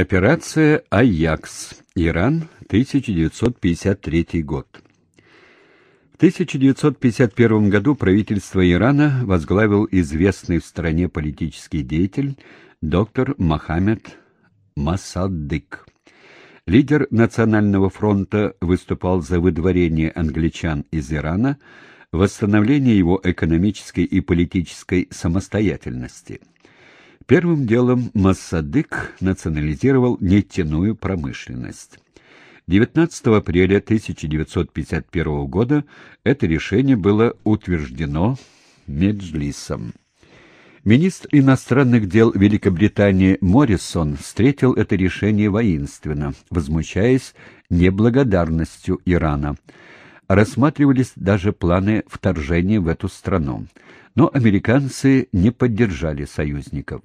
Операция «Аякс». Иран, 1953 год. В 1951 году правительство Ирана возглавил известный в стране политический деятель доктор Мохаммед Масаддык. Лидер Национального фронта выступал за выдворение англичан из Ирана, восстановление его экономической и политической самостоятельности – Первым делом Массадык национализировал нефтяную промышленность. 19 апреля 1951 года это решение было утверждено Меджлисом. Министр иностранных дел Великобритании Моррисон встретил это решение воинственно, возмущаясь неблагодарностью Ирана. Рассматривались даже планы вторжения в эту страну. Но американцы не поддержали союзников.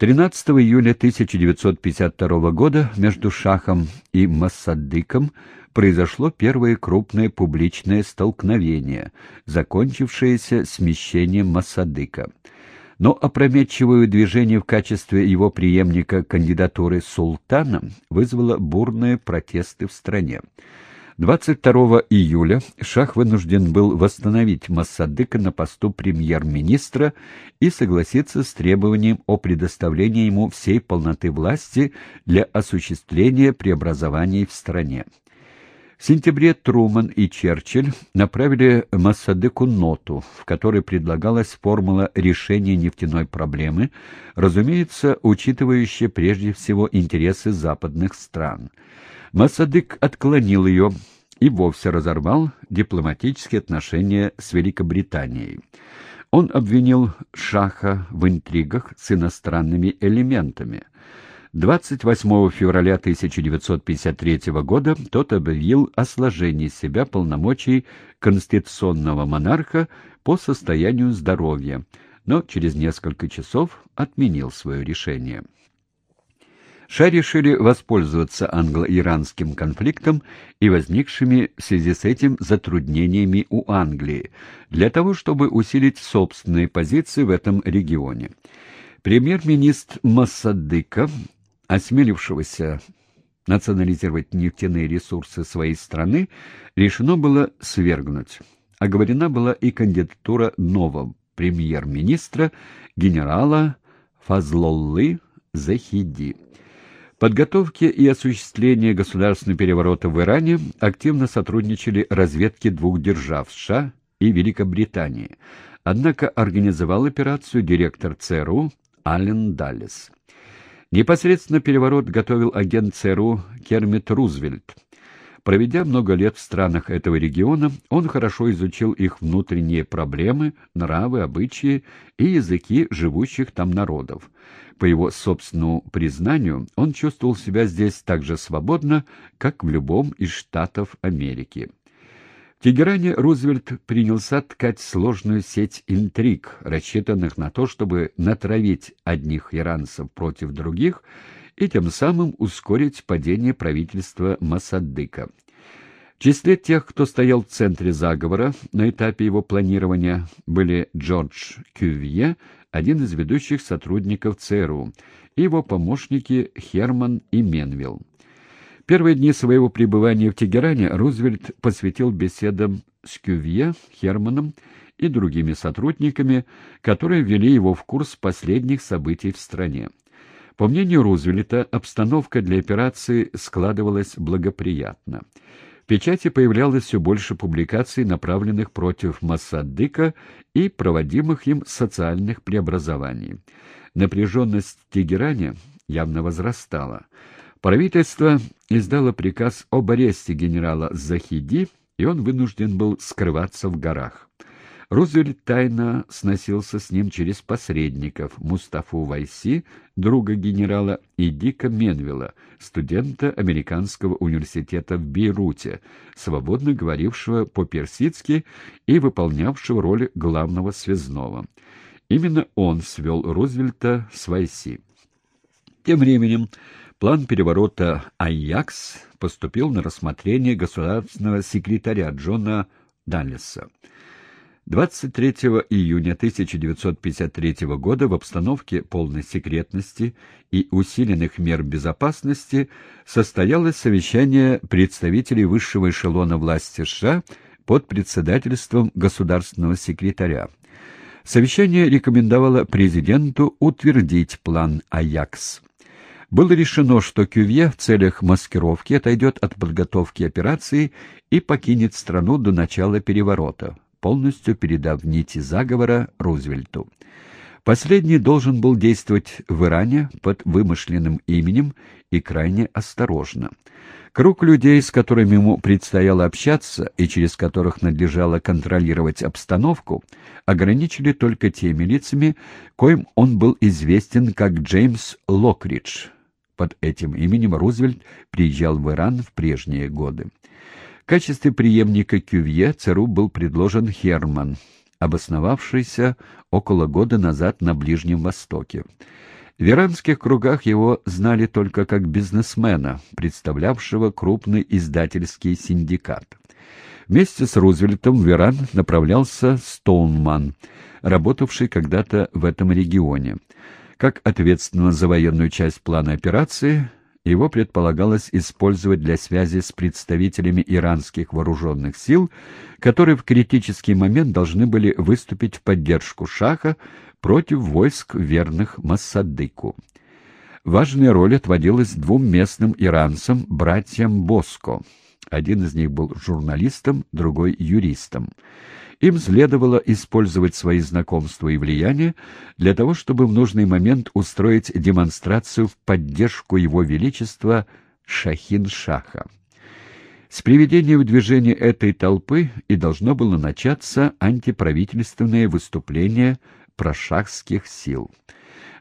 13 июля 1952 года между Шахом и Массадыком произошло первое крупное публичное столкновение, закончившееся смещением Массадыка. Но опрометчивое движение в качестве его преемника кандидатуры султана вызвало бурные протесты в стране. 22 июля Шах вынужден был восстановить Массадыка на посту премьер-министра и согласиться с требованием о предоставлении ему всей полноты власти для осуществления преобразований в стране. В сентябре Труман и Черчилль направили Массадыку ноту, в которой предлагалась формула решения нефтяной проблемы, разумеется, учитывающая прежде всего интересы западных стран. Масадык отклонил ее и вовсе разорвал дипломатические отношения с Великобританией. Он обвинил Шаха в интригах с иностранными элементами. 28 февраля 1953 года тот объявил о сложении себя полномочий конституционного монарха по состоянию здоровья, но через несколько часов отменил свое решение. США решили воспользоваться англо-иранским конфликтом и возникшими в связи с этим затруднениями у Англии, для того, чтобы усилить собственные позиции в этом регионе. Премьер-министр Массадыка, осмелившегося национализировать нефтяные ресурсы своей страны, решено было свергнуть. Оговорена была и кандидатура нового премьер-министра генерала Фазлоллы Захиди подготовке и осуществлении государственного переворота в Иране активно сотрудничали разведки двух держав США и Великобритании. Однако организовал операцию директор ЦРУ Аллен Даллес. Непосредственно переворот готовил агент ЦРУ Кермит Рузвельт. Проведя много лет в странах этого региона, он хорошо изучил их внутренние проблемы, нравы, обычаи и языки живущих там народов. По его собственному признанию, он чувствовал себя здесь так же свободно, как в любом из штатов Америки. В Тегеране Рузвельт принялся ткать сложную сеть интриг, рассчитанных на то, чтобы натравить одних иранцев против других и тем самым ускорить падение правительства Масаддыка. В числе тех, кто стоял в центре заговора на этапе его планирования, были Джордж Кювье, один из ведущих сотрудников ЦРУ, и его помощники Херман и Менвилл. Первые дни своего пребывания в Тегеране Рузвельт посвятил беседам с Кювье, Херманом и другими сотрудниками, которые ввели его в курс последних событий в стране. По мнению Рузвельта, обстановка для операции складывалась благоприятно печати появлялось все больше публикаций, направленных против Массадыка и проводимых им социальных преобразований. Напряженность в Тегеране явно возрастала. Правительство издало приказ об аресте генерала Захиди, и он вынужден был скрываться в горах. Рузвельт тайно сносился с ним через посредников Мустафу Вайси, друга генерала, и Дика Менвилла, студента Американского университета в Бейруте, свободно говорившего по-персидски и выполнявшего роль главного связного. Именно он свел Рузвельта с Вайси. Тем временем план переворота «Аякс» поступил на рассмотрение государственного секретаря Джона Даллеса. 23 июня 1953 года в обстановке полной секретности и усиленных мер безопасности состоялось совещание представителей высшего эшелона власти США под председательством государственного секретаря. Совещание рекомендовало президенту утвердить план «Аякс». Было решено, что Кювье в целях маскировки отойдет от подготовки операции и покинет страну до начала переворота полностью передав нити заговора Рузвельту. Последний должен был действовать в Иране под вымышленным именем и крайне осторожно. Круг людей, с которыми ему предстояло общаться и через которых надлежало контролировать обстановку, ограничили только теми лицами, коим он был известен как Джеймс Локридж. Под этим именем Рузвельт приезжал в Иран в прежние годы качестве преемника Кювье ЦРУ был предложен Херман, обосновавшийся около года назад на Ближнем Востоке. В иранских кругах его знали только как бизнесмена, представлявшего крупный издательский синдикат. Вместе с Рузвельтом в Иран направлялся Стоунман, работавший когда-то в этом регионе. Как ответственно за военную часть плана операции, его предполагалось использовать для связи с представителями иранских вооруженных сил, которые в критический момент должны были выступить в поддержку Шаха против войск верных Массадыку. Важная роль отводилась двум местным иранцам, братьям Боско. Один из них был журналистом, другой — юристом. Им следовало использовать свои знакомства и влияние для того, чтобы в нужный момент устроить демонстрацию в поддержку Его Величества Шахин-Шаха. С приведения в движение этой толпы и должно было начаться антиправительственное выступление прошахских сил.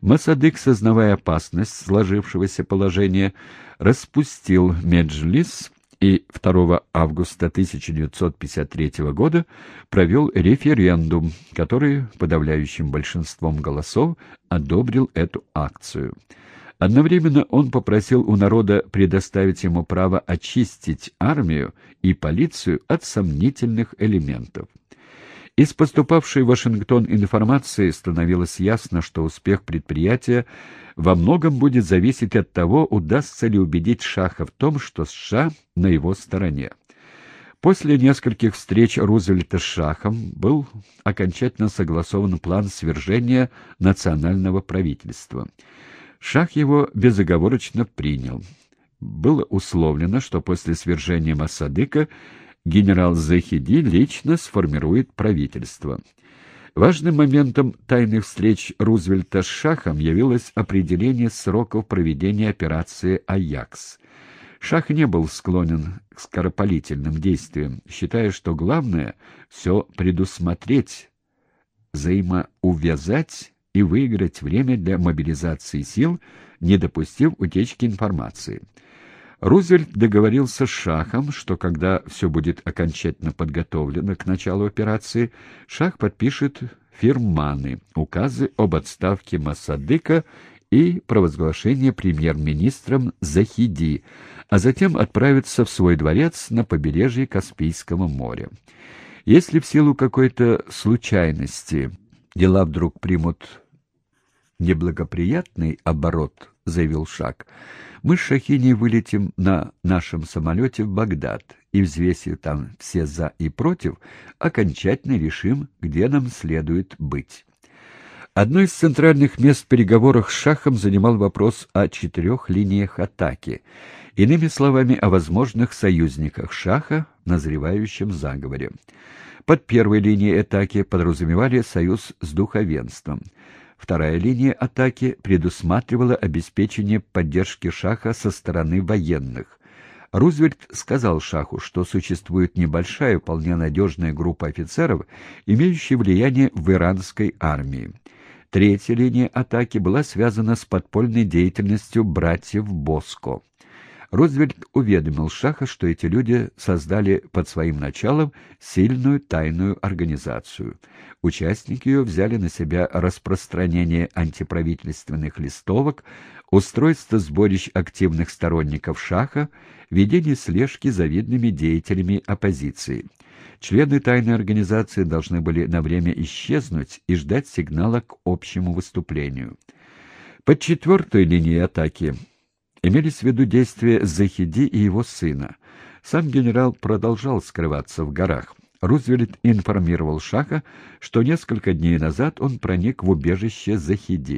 Масадык, сознавая опасность сложившегося положения, распустил Меджлис и 2 августа 1953 года провел референдум, который подавляющим большинством голосов одобрил эту акцию. Одновременно он попросил у народа предоставить ему право очистить армию и полицию от сомнительных элементов. Из поступавшей в Вашингтон информации становилось ясно, что успех предприятия во многом будет зависеть от того, удастся ли убедить Шаха в том, что США на его стороне. После нескольких встреч Рузвельта с Шахом был окончательно согласован план свержения национального правительства. Шах его безоговорочно принял. Было условлено, что после свержения Масадыка генерал Захиди лично сформирует правительство. Важным моментом тайных встреч Рузвельта с Шахом явилось определение сроков проведения операции «Аякс». Шах не был склонен к скоропалительным действиям, считая, что главное — все предусмотреть, взаимоувязать и выиграть время для мобилизации сил, не допустив утечки информации. Рузвельт договорился с Шахом, что когда все будет окончательно подготовлено к началу операции, Шах подпишет фирманы, указы об отставке Масадыка и провозглашение премьер-министром Захиди, а затем отправится в свой дворец на побережье Каспийского моря. Если в силу какой-то случайности дела вдруг примут неблагоприятный оборот, заявил Шак, мы с Шахиней вылетим на нашем самолете в Багдад и, взвесив там все «за» и «против», окончательно решим, где нам следует быть. Одно из центральных мест в переговорах с Шахом занимал вопрос о четырех линиях атаки, иными словами, о возможных союзниках Шаха в назревающем заговоре. Под первой линией атаки подразумевали союз с духовенством – Вторая линия атаки предусматривала обеспечение поддержки Шаха со стороны военных. Рузвельт сказал Шаху, что существует небольшая, вполне надежная группа офицеров, имеющая влияние в иранской армии. Третья линия атаки была связана с подпольной деятельностью братьев Боско. Рузвельт уведомил Шаха, что эти люди создали под своим началом сильную тайную организацию. Участники ее взяли на себя распространение антиправительственных листовок, устройство сборищ активных сторонников Шаха, ведение слежки за видными деятелями оппозиции. Члены тайной организации должны были на время исчезнуть и ждать сигнала к общему выступлению. Под четвертой линией атаки имелись в виду действия Захиди и его сына. Сам генерал продолжал скрываться в горах. Рузвельт информировал Шаха, что несколько дней назад он проник в убежище Захиди.